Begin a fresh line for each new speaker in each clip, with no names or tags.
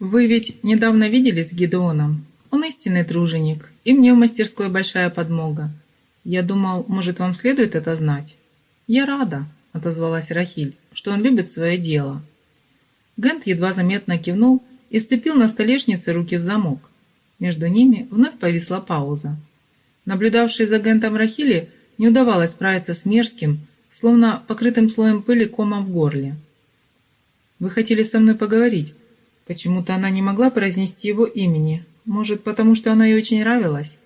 Вы ведь недавно виделись с Гедеоном? Он истинный труженик, и мне в мастерской большая подмога. Я думал, может, вам следует это знать? Я рада, отозвалась Рахиль, что он любит свое дело. Гент едва заметно кивнул и сцепил на столешнице руки в замок. Между ними вновь повисла пауза. Наблюдавшей за Гентом Рахили не удавалось справиться с мерзким, словно покрытым слоем пыли комом в горле. «Вы хотели со мной поговорить?» Почему-то она не могла произнести его имени. Может, потому что она ей очень нравилась?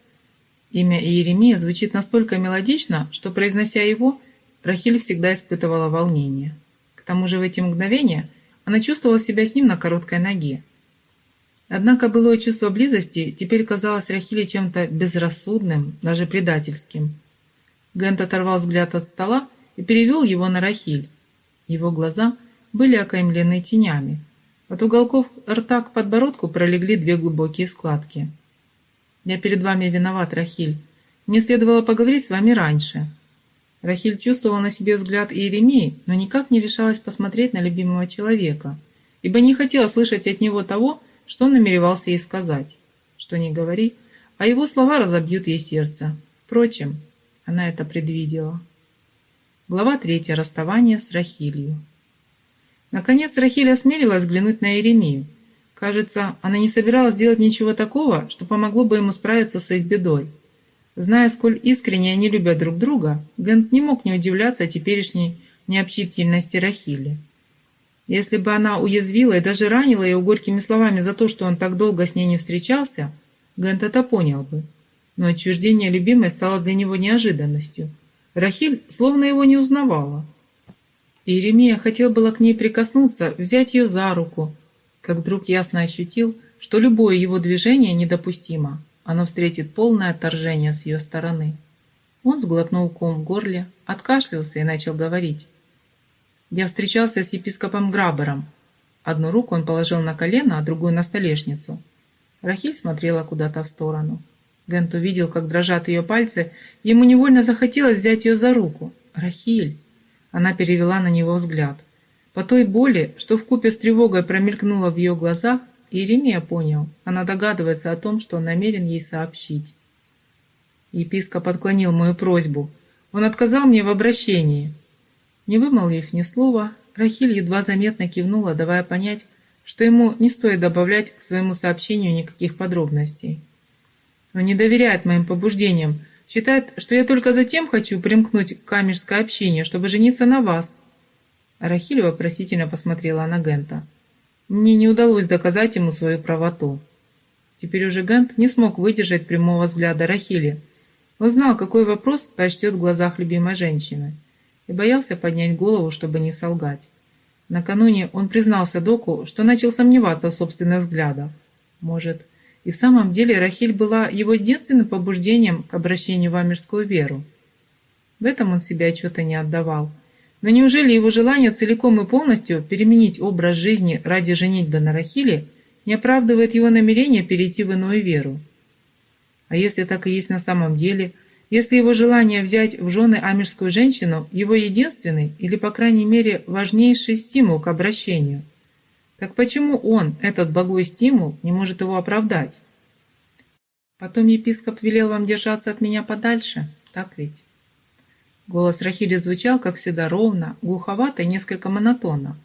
Имя Иеремия звучит настолько мелодично, что, произнося его, Рахиль всегда испытывала волнение. К тому же в эти мгновения она чувствовала себя с ним на короткой ноге. Однако былое чувство близости теперь казалось Рахиле чем-то безрассудным, даже предательским. Гент оторвал взгляд от стола и перевел его на Рахиль. Его глаза были окаймлены тенями. От уголков рта к подбородку пролегли две глубокие складки. «Я перед вами виноват, Рахиль. Мне следовало поговорить с вами раньше». Рахиль чувствовала на себе взгляд Иеремии, но никак не решалась посмотреть на любимого человека, ибо не хотела слышать от него того, что он намеревался ей сказать. Что не говори, а его слова разобьют ей сердце. Впрочем, она это предвидела. Глава третья. Расставание с Рахилью. Наконец Рахиль осмелилась взглянуть на Иеремию. Кажется, она не собиралась делать ничего такого, что помогло бы ему справиться с их бедой. Зная, сколь искренне они любят друг друга, Гент не мог не удивляться теперешней необщительности Рахили. Если бы она уязвила и даже ранила его горькими словами за то, что он так долго с ней не встречался, Гент это понял бы. Но отчуждение любимой стало для него неожиданностью. Рахиль словно его не узнавала. Иеремия хотел было к ней прикоснуться, взять ее за руку, как вдруг ясно ощутил, что любое его движение недопустимо. Оно встретит полное отторжение с ее стороны. Он сглотнул ком в горле, откашлялся и начал говорить. Я встречался с епископом Грабером. Одну руку он положил на колено, а другую на столешницу. Рахиль смотрела куда-то в сторону. Гент увидел, как дрожат ее пальцы. Ему невольно захотелось взять ее за руку. «Рахиль!» Она перевела на него взгляд. По той боли, что вкупе с тревогой промелькнула в ее глазах, Иеремия понял, она догадывается о том, что он намерен ей сообщить. Епископ отклонил мою просьбу. Он отказал мне в обращении. Не вымолвив ни слова, Рахиль едва заметно кивнула, давая понять, что ему не стоит добавлять к своему сообщению никаких подробностей. Он не доверяет моим побуждениям, считает, что я только затем хочу примкнуть к камерское общение, чтобы жениться на вас. Рахиль вопросительно посмотрела на Гента. Мне не удалось доказать ему свою правоту. Теперь уже Гент не смог выдержать прямого взгляда Рахили. Он знал, какой вопрос прочтет в глазах любимой женщины и боялся поднять голову, чтобы не солгать. Накануне он признался Доку, что начал сомневаться в собственных взглядах. Может, и в самом деле Рахиль была его единственным побуждением к обращению в амирскую веру. В этом он себе отчета не отдавал. Но неужели его желание целиком и полностью переменить образ жизни ради женитьбы на Рахиле не оправдывает его намерение перейти в иную веру? А если так и есть на самом деле – если его желание взять в жены амирскую женщину – его единственный или, по крайней мере, важнейший стимул к обращению, так почему он, этот благой стимул, не может его оправдать? Потом епископ велел вам держаться от меня подальше, так ведь? Голос Рахили звучал, как всегда, ровно, глуховато и несколько монотонно.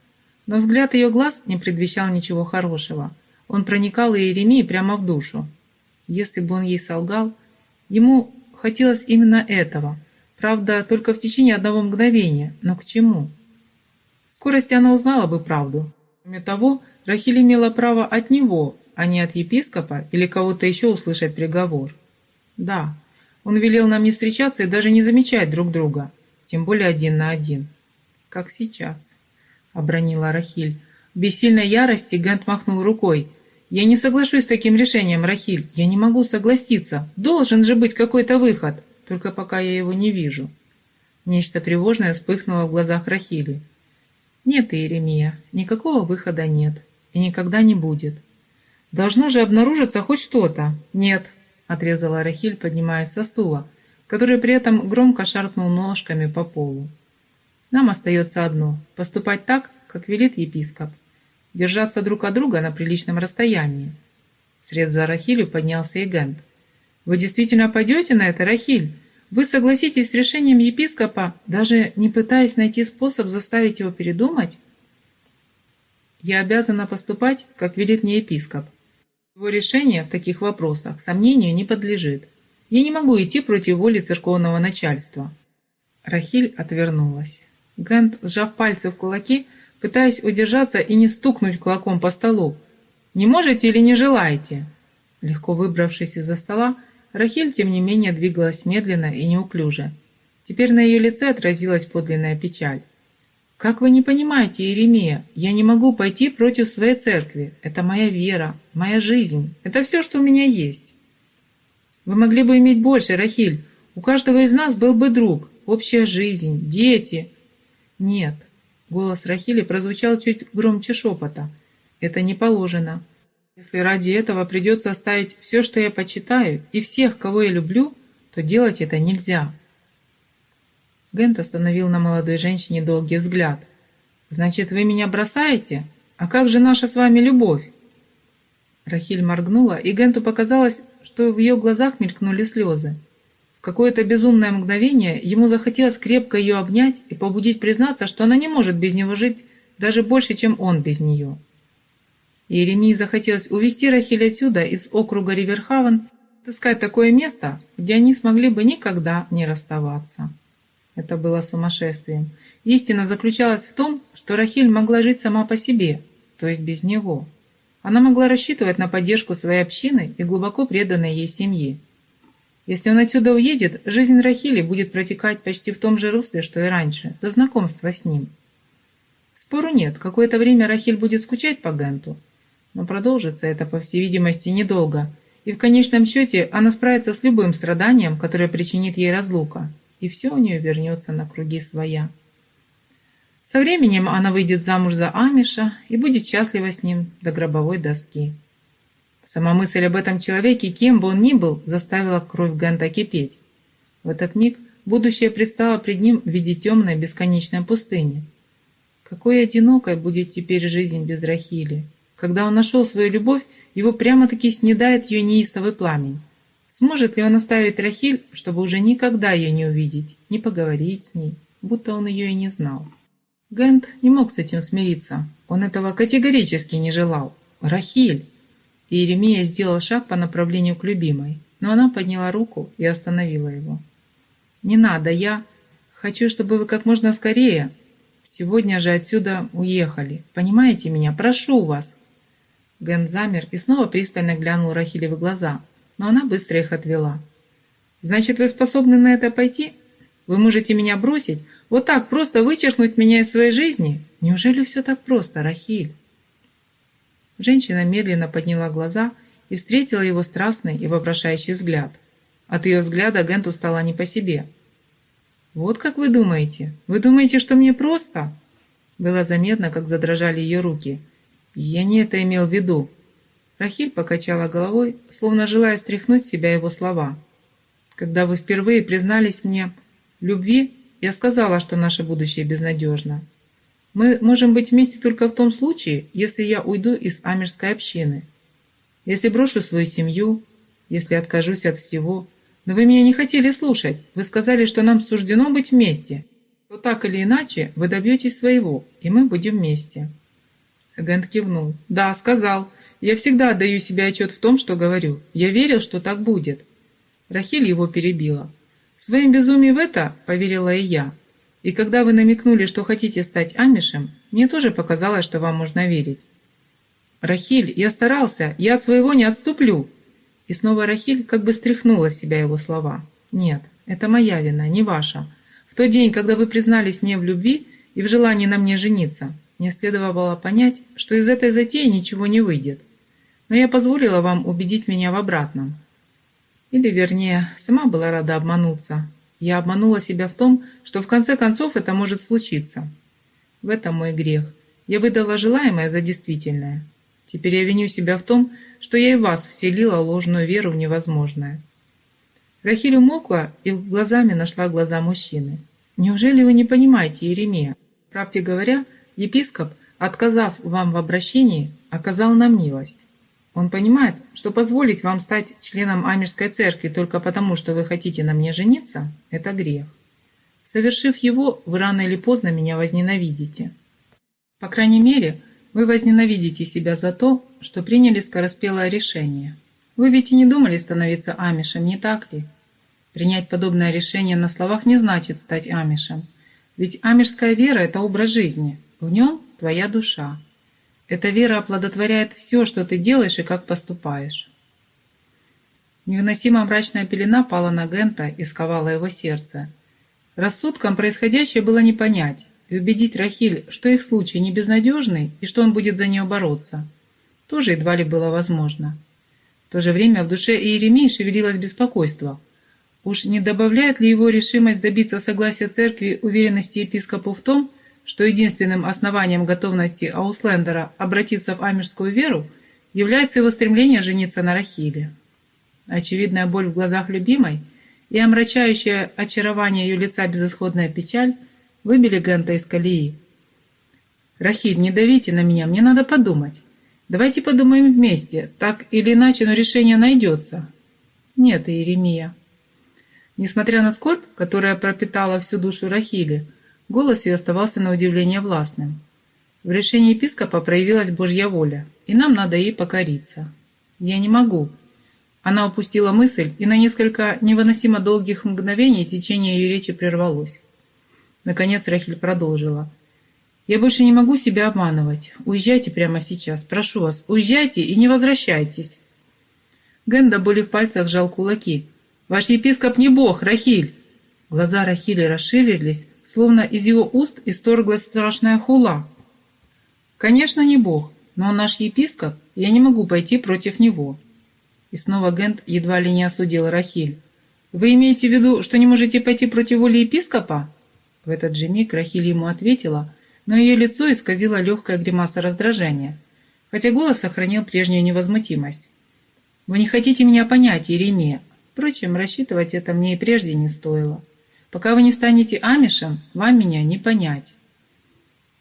Но взгляд ее глаз не предвещал ничего хорошего. Он проникал Иеремии прямо в душу. Если бы он ей солгал, ему Хотелось именно этого. Правда, только в течение одного мгновения. Но к чему? В скорости она узнала бы правду. Кроме того, Рахиль имела право от него, а не от епископа или кого-то еще услышать приговор. Да, он велел нам не встречаться и даже не замечать друг друга, тем более один на один. Как сейчас, обронила Рахиль. В бессильной ярости Гент махнул рукой – «Я не соглашусь с таким решением, Рахиль. Я не могу согласиться. Должен же быть какой-то выход. Только пока я его не вижу». Нечто тревожное вспыхнуло в глазах Рахили. «Нет, Иеремия, никакого выхода нет. И никогда не будет. Должно же обнаружиться хоть что-то». «Нет», — отрезала Рахиль, поднимаясь со стула, который при этом громко шаркнул ножками по полу. «Нам остается одно — поступать так, как велит епископ. держаться друг от друга на приличном расстоянии. Вслед за Рахилью поднялся и Гент. «Вы действительно пойдете на это, Рахиль? Вы согласитесь с решением епископа, даже не пытаясь найти способ заставить его передумать?» «Я обязана поступать, как велит мне епископ. Его решение в таких вопросах сомнению не подлежит. Я не могу идти против воли церковного начальства». Рахиль отвернулась. Гент, сжав пальцы в кулаки, пытаясь удержаться и не стукнуть кулаком по столу. «Не можете или не желаете?» Легко выбравшись из-за стола, Рахиль, тем не менее, двигалась медленно и неуклюже. Теперь на ее лице отразилась подлинная печаль. «Как вы не понимаете, Иеремия, я не могу пойти против своей церкви. Это моя вера, моя жизнь. Это все, что у меня есть». «Вы могли бы иметь больше, Рахиль. У каждого из нас был бы друг, общая жизнь, дети». «Нет». Голос Рахили прозвучал чуть громче шепота. «Это не положено. Если ради этого придется оставить все, что я почитаю, и всех, кого я люблю, то делать это нельзя. Гент остановил на молодой женщине долгий взгляд. «Значит, вы меня бросаете? А как же наша с вами любовь?» Рахиль моргнула, и Генту показалось, что в ее глазах мелькнули слезы. В какое-то безумное мгновение ему захотелось крепко ее обнять и побудить признаться, что она не может без него жить даже больше, чем он без нее. Иеремии захотелось увести Рахиль отсюда, из округа Риверхавен, искать такое место, где они смогли бы никогда не расставаться. Это было сумасшествием. Истина заключалась в том, что Рахиль могла жить сама по себе, то есть без него. Она могла рассчитывать на поддержку своей общины и глубоко преданной ей семьи. Если он отсюда уедет, жизнь Рахили будет протекать почти в том же русле, что и раньше, до знакомства с ним. Спору нет, какое-то время Рахиль будет скучать по Генту, но продолжится это, по всей видимости, недолго, и в конечном счете она справится с любым страданием, которое причинит ей разлука, и все у нее вернется на круги своя. Со временем она выйдет замуж за Амиша и будет счастлива с ним до гробовой доски. Сама мысль об этом человеке, кем бы он ни был, заставила кровь Гента кипеть. В этот миг будущее предстало пред ним в виде темной бесконечной пустыни. Какой одинокой будет теперь жизнь без Рахили? Когда он нашел свою любовь, его прямо-таки снедает ее неистовый пламень. Сможет ли он оставить Рахиль, чтобы уже никогда ее не увидеть, не поговорить с ней, будто он ее и не знал? Гент не мог с этим смириться. Он этого категорически не желал. Рахиль! И Иеремия сделал шаг по направлению к любимой, но она подняла руку и остановила его. «Не надо, я хочу, чтобы вы как можно скорее сегодня же отсюда уехали. Понимаете меня? Прошу вас!» Ген замер и снова пристально глянул Рахиле в глаза, но она быстро их отвела. «Значит, вы способны на это пойти? Вы можете меня бросить? Вот так просто вычеркнуть меня из своей жизни? Неужели все так просто, Рахиль?» Женщина медленно подняла глаза и встретила его страстный и вопрошающий взгляд. От ее взгляда Генту стало не по себе. «Вот как вы думаете? Вы думаете, что мне просто?» Было заметно, как задрожали ее руки – «Я не это имел в виду». Рахиль покачала головой, словно желая стряхнуть с себя его слова. «Когда вы впервые признались мне любви, я сказала, что наше будущее безнадежно. Мы можем быть вместе только в том случае, если я уйду из Амерской общины. Если брошу свою семью, если откажусь от всего. Но вы меня не хотели слушать. Вы сказали, что нам суждено быть вместе. То так или иначе вы добьетесь своего, и мы будем вместе. Гент кивнул. «Да, сказал. Я всегда отдаю себе отчет в том, что говорю. Я верил, что так будет». Рахиль его перебила. «Своим безумием в это поверила и я. И когда вы намекнули, что хотите стать амишем, мне тоже показалось, что вам можно верить». «Рахиль, я старался, я от своего не отступлю!» И снова Рахиль как бы стряхнула с себя его слова. «Нет, это моя вина, не ваша. В тот день, когда вы признались мне в любви и в желании на мне жениться, мне следовало понять, что из этой затеи ничего не выйдет. Но я позволила вам убедить меня в обратном. Или, вернее, сама была рада обмануться. Я обманула себя в том, что в конце концов это может случиться. В этом мой грех. Я выдала желаемое за действительное. Теперь я виню себя в том, что я и вас вселила ложную веру в невозможное. Рахиль умолкла и глазами нашла глаза мужчины. «Неужели вы не понимаете, Еремея? Правде говоря, Епископ отказав вам в обращении, оказал нам милость. Он понимает, что позволить вам стать членом Амирской церкви только потому, что вы хотите на мне жениться, это грех. Совершив его, вы рано или поздно меня возненавидите. По крайней мере, вы возненавидите себя за то, что приняли скороспелое решение. Вы ведь и не думали становиться амишем, не так ли? Принять подобное решение на словах не значит стать амишем. Ведь амишская вера – это образ жизни. В нем твоя душа. Эта вера оплодотворяет все, что ты делаешь и как поступаешь. Невыносимо мрачная пелена пала на Гента и сковала его сердце. Рассудком происходящее было не понять, и убедить Рахиль, что их случай не безнадежный и что он будет за нее бороться, тоже едва ли было возможно. В то же время в душе Иеремии шевелилось беспокойство. Уж не добавляет ли его решимость добиться согласия церкви уверенности епископу в том, что единственным основанием готовности Ауслендера обратиться в амирскую веру является его стремление жениться на Рахиле? Очевидная боль в глазах любимой и омрачающее очарование ее лица безысходная печаль выбили Гента из колеи. «Рахиль, не давите на меня, мне надо подумать. Давайте подумаем вместе, так или иначе, но решение найдется». «Нет, Иеремия». Несмотря на скорбь, которая пропитала всю душу Рахили, голос ее оставался на удивление властным. В решении епископа проявилась Божья воля, и нам надо ей покориться. «Я не могу», она упустила мысль, и на несколько невыносимо долгих мгновений течение ее речи прервалось. Наконец Рахиль продолжила. «Я больше не могу себя обманывать. Уезжайте прямо сейчас. Прошу вас, уезжайте и не возвращайтесь». Ген до боли в пальцах сжал кулаки. «Ваш епископ не бог, Рахиль!» Глаза Рахили расширились, словно из его уст исторглась страшная хула. «Конечно, не бог, но он наш епископ, я не могу пойти против него». И снова Гент едва ли не осудил Рахиль. «Вы имеете в виду, что не можете пойти против воли епископа?» В этот же миг Рахиль ему ответила, но ее лицо исказило легкая гримаса раздражения, хотя голос сохранил прежнюю невозмутимость. «Вы не хотите меня понять, Еремия. Впрочем, рассчитывать это мне и прежде не стоило. Пока вы не станете амишем, вам меня не понять».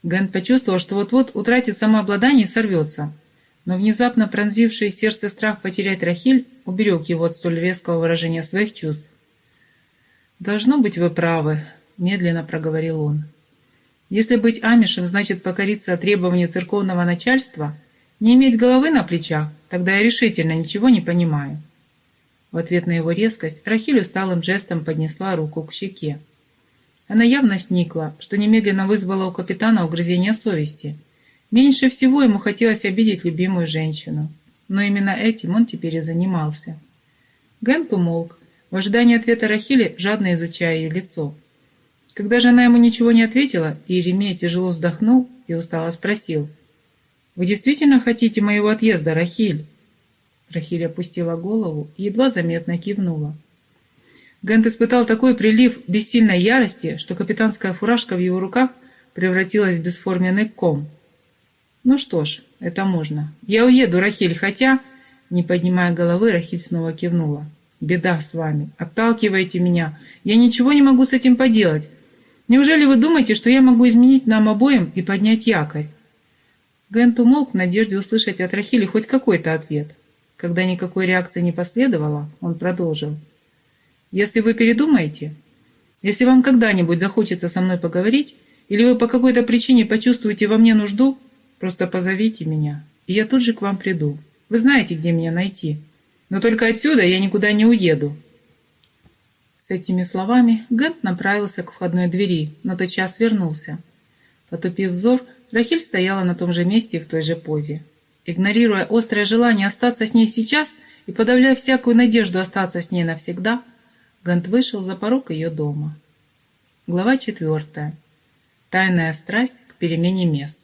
Гент почувствовал, что вот-вот утратит самообладание и сорвется – но внезапно пронзивший сердце страх потерять Рахиль уберег его от столь резкого выражения своих чувств. «Должно быть, вы правы», — медленно проговорил он. «Если быть амишем значит покориться требованию церковного начальства, не иметь головы на плечах, тогда я решительно ничего не понимаю». В ответ на его резкость Рахиль усталым жестом поднесла руку к щеке. Она явно сникла, что немедленно вызвало у капитана угрызение совести — Меньше всего ему хотелось обидеть любимую женщину, но именно этим он теперь и занимался. Гэнк умолк, в ожидании ответа Рахили, жадно изучая ее лицо. Когда же она ему ничего не ответила, Иеремия тяжело вздохнул и устало спросил. «Вы действительно хотите моего отъезда, Рахиль?» Рахиль опустила голову и едва заметно кивнула. Гент испытал такой прилив бессильной ярости, что капитанская фуражка в его руках превратилась в бесформенный ком – ну что ж, это можно. Я уеду, Рахиль, хотя... Не поднимая головы, Рахиль снова кивнула. «Беда с вами. Отталкиваете меня. Я ничего не могу с этим поделать. Неужели вы думаете, что я могу изменить нам обоим и поднять якорь?» Гент умолк в надежде услышать от Рахили хоть какой-то ответ. Когда никакой реакции не последовало, он продолжил. «Если вы передумаете, если вам когда-нибудь захочется со мной поговорить, или вы по какой-то причине почувствуете во мне нужду, Просто позовите меня, и я тут же к вам приду. Вы знаете, где меня найти. Но только отсюда я никуда не уеду». С этими словами Гент направился к входной двери, но тотчас вернулся. Потупив взор, Рахиль стояла на том же месте и в той же позе. Игнорируя острое желание остаться с ней сейчас и подавляя всякую надежду остаться с ней навсегда, Гант вышел за порог ее дома. Глава четвертая. Тайная страсть к перемене мест.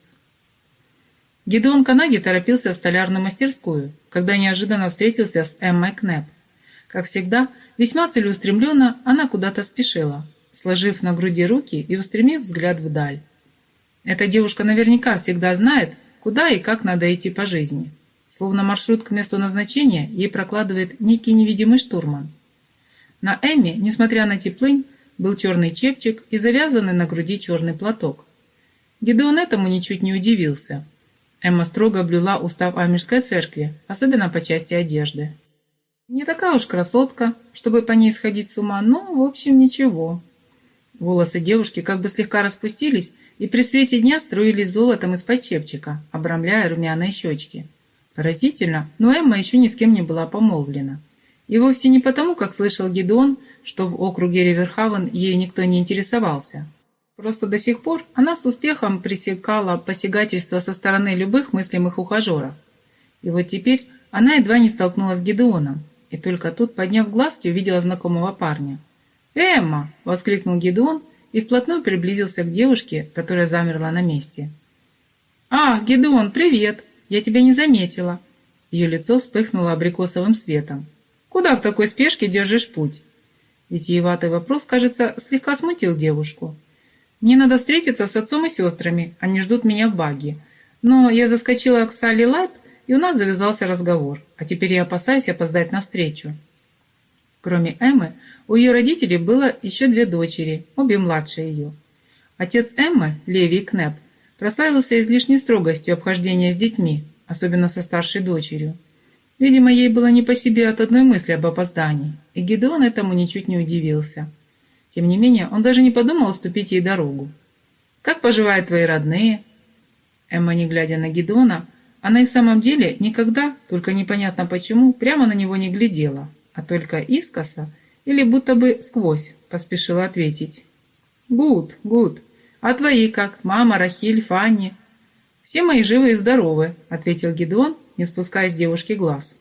Гидеон Канаги торопился в столярную мастерскую, когда неожиданно встретился с Эммой Кнеп. Как всегда, весьма целеустремленно она куда-то спешила, сложив на груди руки и устремив взгляд вдаль. Эта девушка наверняка всегда знает, куда и как надо идти по жизни. Словно маршрут к месту назначения ей прокладывает некий невидимый штурман. На Эмме, несмотря на теплынь, был черный чепчик и завязанный на груди черный платок. Гедеон этому ничуть не удивился. Эмма строго блюла устав Амирской церкви, особенно по части одежды. Не такая уж красотка, чтобы по ней сходить с ума, но, в общем, ничего. Волосы девушки как бы слегка распустились и при свете дня струились золотом из-под чепчика, обрамляя румяные щечки. Поразительно, но Эмма еще ни с кем не была помолвлена. И вовсе не потому, как слышал Гедеон, что в округе Риверхавен ей никто не интересовался. Просто до сих пор она с успехом пресекала посягательства со стороны любых мыслимых ухажеров. И вот теперь она едва не столкнулась с Гедеоном, и только тут, подняв глазки, увидела знакомого парня. «Эмма!» – воскликнул Гедеон и вплотную приблизился к девушке, которая замерла на месте. «А, Гедеон, привет! Я тебя не заметила!» Ее лицо вспыхнуло абрикосовым светом. «Куда в такой спешке держишь путь?» Витиеватый вопрос, кажется, слегка смутил девушку. «Мне надо встретиться с отцом и сестрами, они ждут меня в баге. Но я заскочила к Салли Лайп, и у нас завязался разговор, а теперь я опасаюсь опоздать на встречу». Кроме Эммы, у ее родителей было еще две дочери, обе младше ее. Отец Эммы, Леви Кнеп, прославился излишней строгостью обхождения с детьми, особенно со старшей дочерью. Видимо, ей было не по себе от одной мысли об опоздании, и Гидеон этому ничуть не удивился. Тем не менее, он даже не подумал уступить ей дорогу. «Как поживают твои родные?» Эмма, не глядя на Гидеона, она и в самом деле никогда, только непонятно почему, прямо на него не глядела, а только искоса или будто бы сквозь, поспешила ответить. «Гуд, гуд. А твои как? Мама, Рахиль, Фанни?» «Все мои живы и здоровы», — ответил Гидеон, не спуская с девушки глаз.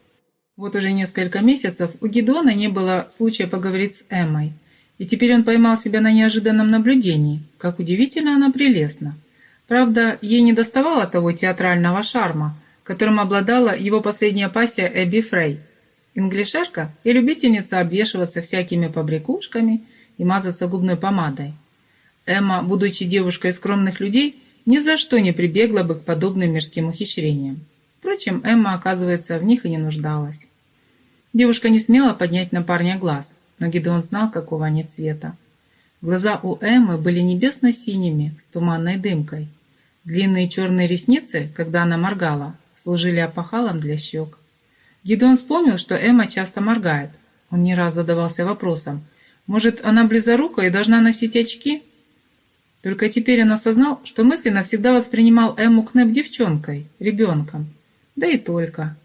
Вот уже несколько месяцев у Гидеона не было случая поговорить с Эммой, и теперь он поймал себя на неожиданном наблюдении, как удивительно она прелестна. Правда, ей не доставало того театрального шарма, которым обладала его последняя пассия Эбби Фрей — Инглишерка и любительница обвешиваться всякими побрякушками и мазаться губной помадой. Эмма, будучи девушкой скромных людей, ни за что не прибегла бы к подобным мирским ухищрениям. Впрочем, Эмма, оказывается, в них и не нуждалась. Девушка не смела поднять на парня глаз, но Гидеон знал, какого они цвета. Глаза у Эммы были небесно-синими, с туманной дымкой. Длинные черные ресницы, когда она моргала, служили опахалом для щек. Гидеон вспомнил, что Эмма часто моргает. Он не раз задавался вопросом, может, она близорука и должна носить очки? Только теперь он осознал, что мысленно всегда воспринимал Эмму Кнеп девчонкой, ребенком. Да и только.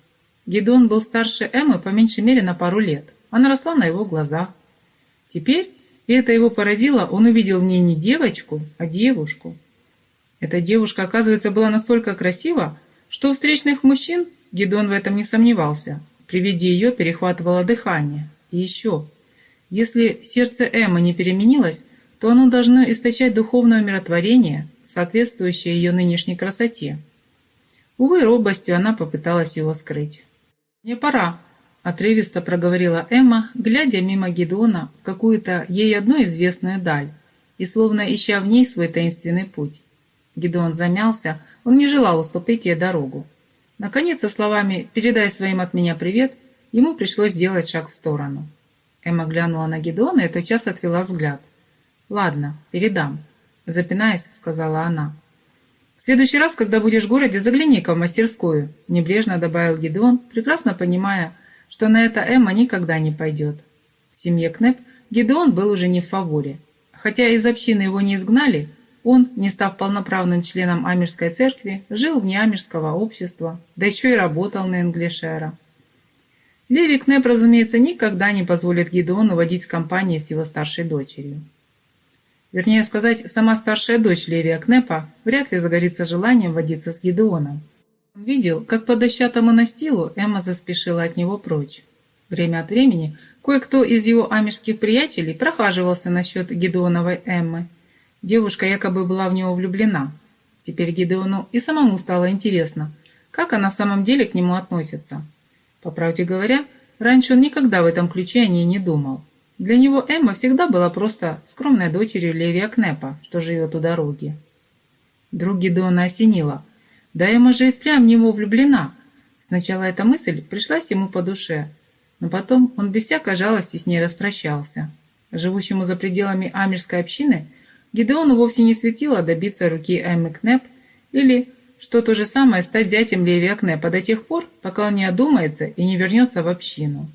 Гидеон был старше Эммы по меньшей мере на пару лет. Она росла на его глазах. Теперь, и это его поразило, он увидел в ней не девочку, а девушку. Эта девушка, оказывается, была настолько красива, что встречных мужчин Гедон в этом не сомневался. При виде ее перехватывало дыхание. И еще. Если сердце Эммы не переменилось, то оно должно источать духовное умиротворение, соответствующее ее нынешней красоте. Увы, робостью она попыталась его скрыть. «Мне пора», — отрывисто проговорила Эмма, глядя мимо Гедона в какую-то ей одну известную даль и словно ища в ней свой таинственный путь. Гедеон замялся, он не желал уступить ей дорогу. Наконец, со словами «передай своим от меня привет», ему пришлось сделать шаг в сторону. Эмма глянула на Гедеона и тотчас отвела взгляд. «Ладно, передам», — запинаясь, сказала она. «В следующий раз, когда будешь в городе, загляни-ка в мастерскую», — небрежно добавил Гедеон, прекрасно понимая, что на это Эмма никогда не пойдет. В семье Кнеп Гедеон был уже не в фаворе. Хотя из общины его не изгнали, он, не став полноправным членом Амирской церкви, жил вне Амирского общества, да еще и работал на Инглишера. Леви Кнеп, разумеется, никогда не позволит Гидеону водить с компанией с его старшей дочерью. Вернее сказать, сама старшая дочь Левия Кнепа вряд ли загорится желанием водиться с Гидеоном. Он видел, как по дощатому настилу Эмма заспешила от него прочь. Время от времени кое-кто из его амирских приятелей прохаживался насчет Гидеоновой Эммы, Девушка якобы была в него влюблена. Теперь Гидеону и самому стало интересно, как она в самом деле к нему относится. По правде говоря, раньше он никогда в этом ключе о ней не думал. Для него Эмма всегда была просто скромной дочерью Левия Кнепа, что живет у дороги. Друг Гидеона осенила. Да Эмма же и впрямь в него влюблена. Сначала эта мысль пришлась ему по душе, но потом он без всякой жалости с ней распрощался. Живущему за пределами Амирской общины – Гидеону вовсе не светило добиться руки Эммы Кнеп или, что то же самое, стать зятем Левия Кнепа до тех пор, пока он не одумается и не вернется в общину.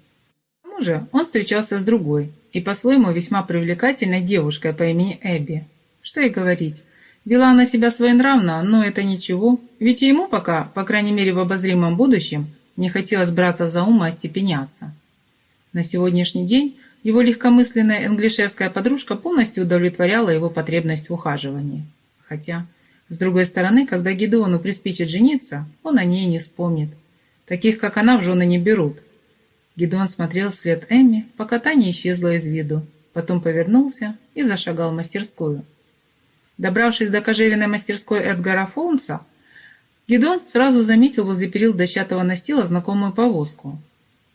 К тому же он встречался с другой и по-своему весьма привлекательной девушкой по имени Эбби. Что и говорить, вела она себя своенравно, но это ничего, ведь ему пока, по крайней мере в обозримом будущем, не хотелось браться за ум и остепеняться. На сегодняшний день его легкомысленная англишерская подружка полностью удовлетворяла его потребность в ухаживании. Хотя, с другой стороны, когда Гидеону приспичит жениться, он о ней не вспомнит. Таких, как она, в жены не берут. Гидеон смотрел вслед Эмми, пока та не исчезла из виду. Потом повернулся и зашагал в мастерскую. Добравшись до кожевенной мастерской Эдгара Фолмса, Гидеон сразу заметил возле перил дощатого настила знакомую повозку.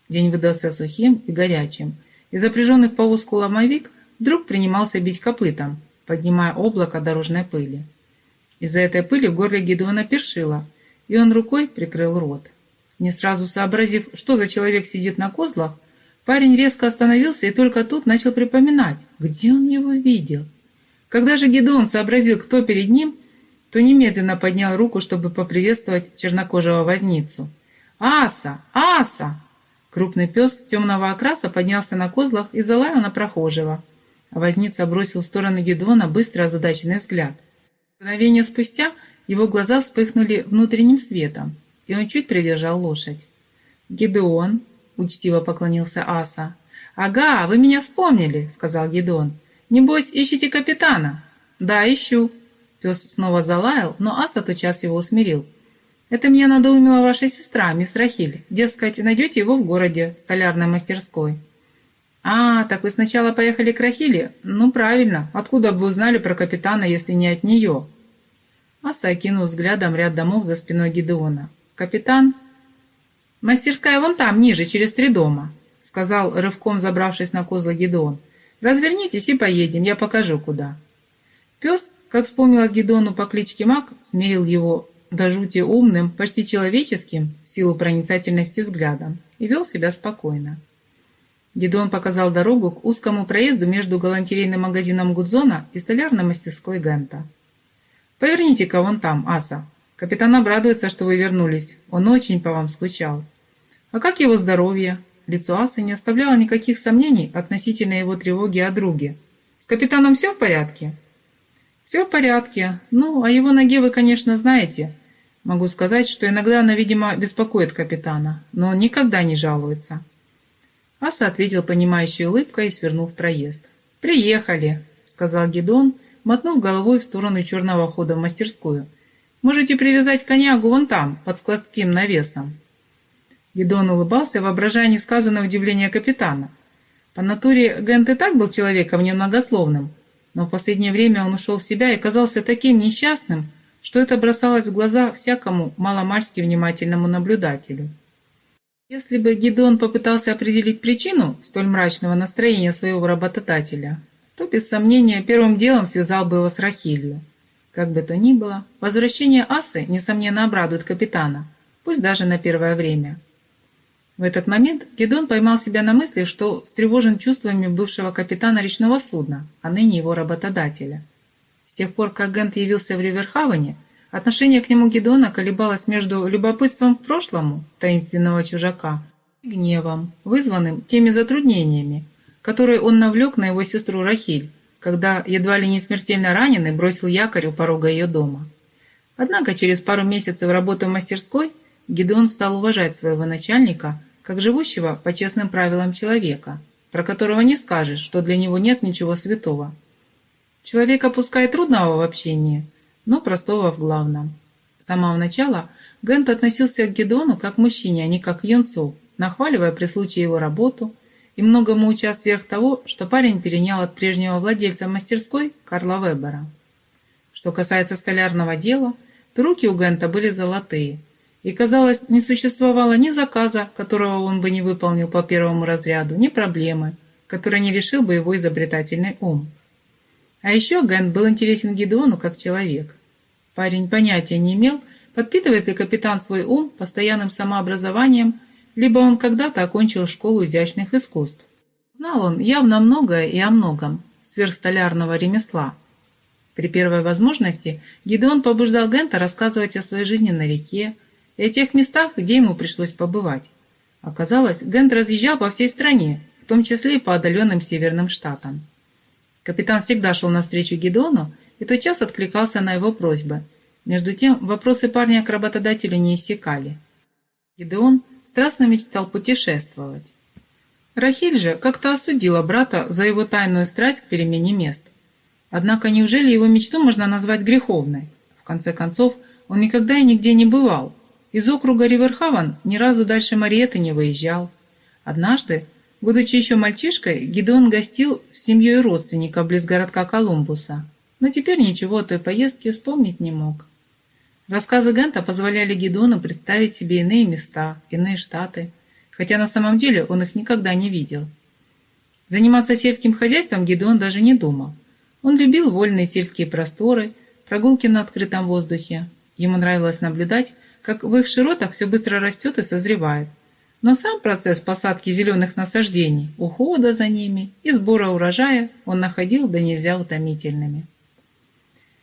День выдался сухим и горячим – и запряженный в повозку ломовик вдруг принимался бить копытом, поднимая облако дорожной пыли. Из-за этой пыли в горле Гедеона першило, и он рукой прикрыл рот. Не сразу сообразив, что за человек сидит на козлах, парень резко остановился и только тут начал припоминать, где он его видел. Когда же Гедеон сообразил, кто перед ним, то немедленно поднял руку, чтобы поприветствовать чернокожего возницу. «Аса! Аса!» Крупный пес темного окраса поднялся на козлах и залаял на прохожего. Возница бросил в сторону Гедона быстро озадаченный взгляд. Мгновение спустя его глаза вспыхнули внутренним светом, и он чуть придержал лошадь. «Гедеон», — учтиво поклонился Аса. «Ага, вы меня вспомнили», — сказал Гедеон. «Небось, ищите капитана?» «Да, ищу». Пес снова залаял, но Аса тотчас его усмирил. Это меня надоумила ваша сестра, мисс Рахиль. Дескать, найдете его в городе, в столярной мастерской. А, так вы сначала поехали к Рахиле? Ну, правильно. Откуда бы вы узнали про капитана, если не от нее? Аса окинул взглядом ряд домов за спиной Гидеона. Капитан? Мастерская вон там, ниже, через три дома, сказал, рывком забравшись на козла Гидеон. Развернитесь и поедем, я покажу, куда. Пес, как вспомнилось Гидеону по кличке Мак, смерил его до жути умным, почти человеческим, в силу проницательности взглядом, и вел себя спокойно. Гедон показал дорогу к узкому проезду между галантерейным магазином Гудзона и столярной мастерской Гента. «Поверните-ка вон там, Аса. Капитан обрадуется, что вы вернулись. Он очень по вам скучал». «А как его здоровье?» Лицо Асы не оставляло никаких сомнений относительно его тревоги о друге. «С капитаном все в порядке?» «Все в порядке. Ну, о его ноге вы, конечно, знаете. Могу сказать, что иногда она, видимо, беспокоит капитана, но он никогда не жалуется». Аса ответил понимающей улыбкой и свернул в проезд. «Приехали», — сказал Гедон, мотнув головой в сторону черного хода в мастерскую. «Можете привязать конягу вон там, под складским навесом». Гедон улыбался, воображая несказанное удивление капитана. По натуре Гент и так был человеком немногословным, но в последнее время он ушел в себя и казался таким несчастным, что это бросалось в глаза всякому маломальски внимательному наблюдателю. Если бы Гидеон попытался определить причину столь мрачного настроения своего работодателя, то, без сомнения, первым делом связал бы его с Рахилью. Как бы то ни было, возвращение Асы, несомненно, обрадует капитана, пусть даже на первое время – в этот момент Гедон поймал себя на мысли, что встревожен чувствами бывшего капитана речного судна, а ныне его работодателя. С тех пор, как Гент явился в Риверхавене, отношение к нему Гедона колебалось между любопытством к прошлому таинственного чужака и гневом, вызванным теми затруднениями, которые он навлек на его сестру Рахиль, когда, едва ли не смертельно раненый, бросил якорь у порога ее дома. Однако через пару месяцев работы в мастерской Гедеон стал уважать своего начальника как живущего по честным правилам человека, про которого не скажешь, что для него нет ничего святого. Человека пускай трудного в общении, но простого в главном. С самого начала Гент относился к Гедону как к мужчине, а не как к юнцу, нахваливая при случае его работу и многому уча сверх того, что парень перенял от прежнего владельца мастерской Карла Вебера. Что касается столярного дела, то руки у Гента были золотые – и, казалось, не существовало ни заказа, которого он бы не выполнил по первому разряду, ни проблемы, которая не решил бы его изобретательный ум. А еще Ген был интересен Гидеону как человек. Парень понятия не имел, подпитывает ли капитан свой ум постоянным самообразованием, либо он когда-то окончил школу изящных искусств. Знал он явно многое и о многом, сверхстолярного ремесла. При первой возможности Гидеон побуждал Гента рассказывать о своей жизни на реке и о тех местах, где ему пришлось побывать. Оказалось, Гент разъезжал по всей стране, в том числе и по отдаленным северным штатам. Капитан всегда шел навстречу Гидеону и тотчас откликался на его просьбы. Между тем, вопросы парня к работодателю не иссякали. Гидеон страстно мечтал путешествовать. Рахиль же как-то осудила брата за его тайную страсть к перемене мест. Однако неужели его мечту можно назвать греховной? В конце концов, он никогда и нигде не бывал. Из округа Риверхаван ни разу дальше Мариеты не выезжал. Однажды, будучи еще мальчишкой, Гидеон гостил с семьей родственника близ городка Колумбуса, но теперь ничего о той поездке вспомнить не мог. Рассказы Гента позволяли Гидеону представить себе иные места, иные штаты, хотя на самом деле он их никогда не видел. Заниматься сельским хозяйством Гидеон даже не думал. Он любил вольные сельские просторы, прогулки на открытом воздухе. Ему нравилось наблюдать, как в их широтах все быстро растет и созревает. Но сам процесс посадки зеленых насаждений, ухода за ними и сбора урожая он находил да нельзя утомительными.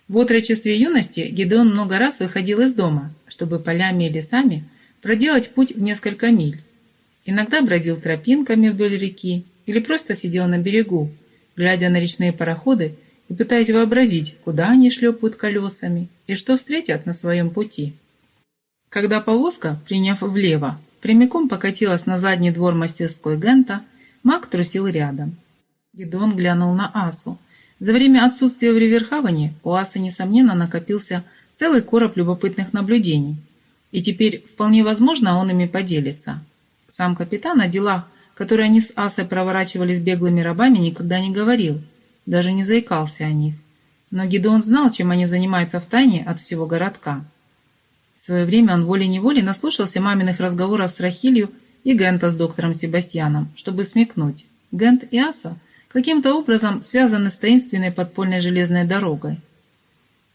В отрочестве юности Гидеон много раз выходил из дома, чтобы полями и лесами проделать путь в несколько миль. Иногда бродил тропинками вдоль реки или просто сидел на берегу, глядя на речные пароходы и пытаясь вообразить, куда они шлепают колесами и что встретят на своем пути. Когда повозка, приняв влево, прямиком покатилась на задний двор мастерской Гента, Мак трусил рядом. Гедон глянул на Асу. За время отсутствия в Риверхаване у Асы, несомненно, накопился целый короб любопытных наблюдений, и теперь вполне возможно он ими поделится. Сам капитан о делах, которые они с Асой проворачивали с беглыми рабами, никогда не говорил, даже не заикался о них. Но Гидеон знал, чем они занимаются в тайне от всего городка. Свое время он волей-неволей наслушался маминых разговоров с Рахилью и Гента с доктором Себастьяном, чтобы смекнуть. Гент и Аса каким-то образом связаны с таинственной подпольной железной дорогой.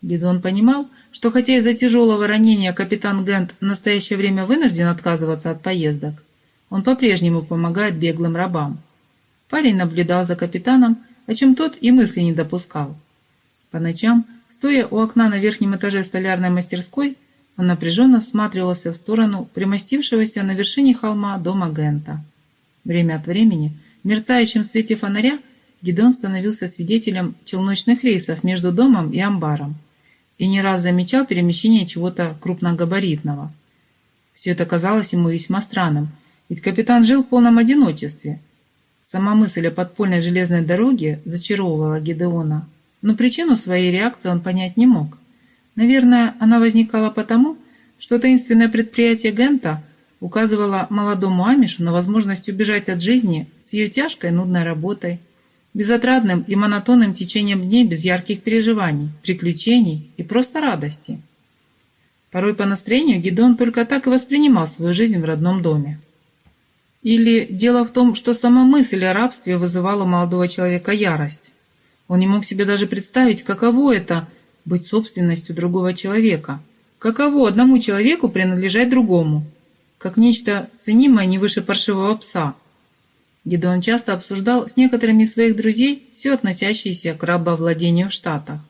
Гидеон понимал, что хотя из-за тяжелого ранения капитан Гент в настоящее время вынужден отказываться от поездок, он по-прежнему помогает беглым рабам. Парень наблюдал за капитаном, о чем тот и мысли не допускал. По ночам, стоя у окна на верхнем этаже столярной мастерской, он напряженно всматривался в сторону примостившегося на вершине холма дома Гента. Время от времени, в мерцающем свете фонаря, Гидон становился свидетелем челночных рейсов между домом и амбаром и не раз замечал перемещение чего-то крупногабаритного. Все это казалось ему весьма странным, ведь капитан жил в полном одиночестве. Сама мысль о подпольной железной дороге зачаровывала Гидеона, но причину своей реакции он понять не мог. Наверное, она возникала потому, что таинственное предприятие Гента указывало молодому Амишу на возможность убежать от жизни с ее тяжкой нудной работой, безотрадным и монотонным течением дней без ярких переживаний, приключений и просто радости. Порой по настроению Гидеон только так и воспринимал свою жизнь в родном доме. Или дело в том, что сама мысль о рабстве вызывала у молодого человека ярость. Он не мог себе даже представить, каково это – быть собственностью другого человека. Каково одному человеку принадлежать другому, как нечто ценимое не выше паршивого пса. Гедеон часто обсуждал с некоторыми из своих друзей все относящееся к рабовладению в Штатах.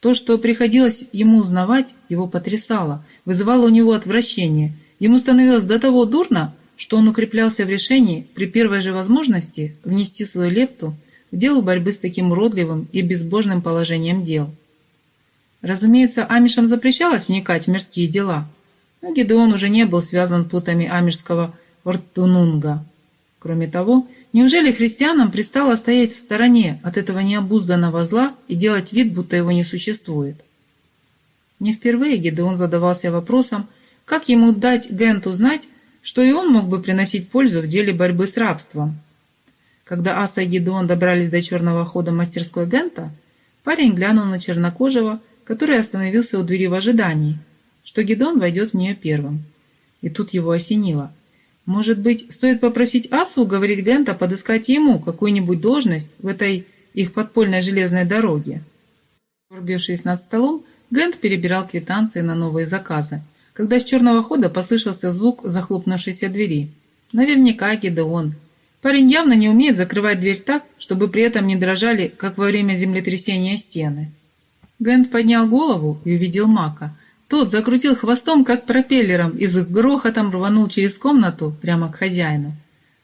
То, что приходилось ему узнавать, его потрясало, вызывало у него отвращение. Ему становилось до того дурно, что он укреплялся в решении при первой же возможности внести свою лепту в дело борьбы с таким уродливым и безбожным положением дел. Разумеется, амишам запрещалось вникать в мирские дела, но Гедеон уже не был связан путами амишского Вартунунга. Кроме того, неужели христианам пристало стоять в стороне от этого необузданного зла и делать вид, будто его не существует? Не впервые Гедеон задавался вопросом, как ему дать Генту знать, что и он мог бы приносить пользу в деле борьбы с рабством. Когда Аса и Гедеон добрались до черного хода мастерской Гента, парень глянул на чернокожего, который остановился у двери в ожидании, что Гедеон войдет в нее первым. И тут его осенило. Может быть, стоит попросить Асу уговорить Гента подыскать ему какую-нибудь должность в этой их подпольной железной дороге? Урбившись над столом, Гент перебирал квитанции на новые заказы, когда с черного хода послышался звук захлопнувшейся двери. Наверняка Гидеон. Парень явно не умеет закрывать дверь так, чтобы при этом не дрожали, как во время землетрясения стены. Гент поднял голову и увидел Мака. Тот закрутил хвостом, как пропеллером, и с грохотом рванул через комнату прямо к хозяину.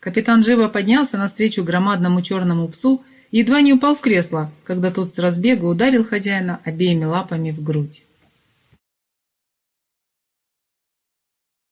Капитан живо поднялся навстречу громадному черному псу и едва не упал в кресло, когда тот с разбега ударил хозяина обеими лапами в грудь.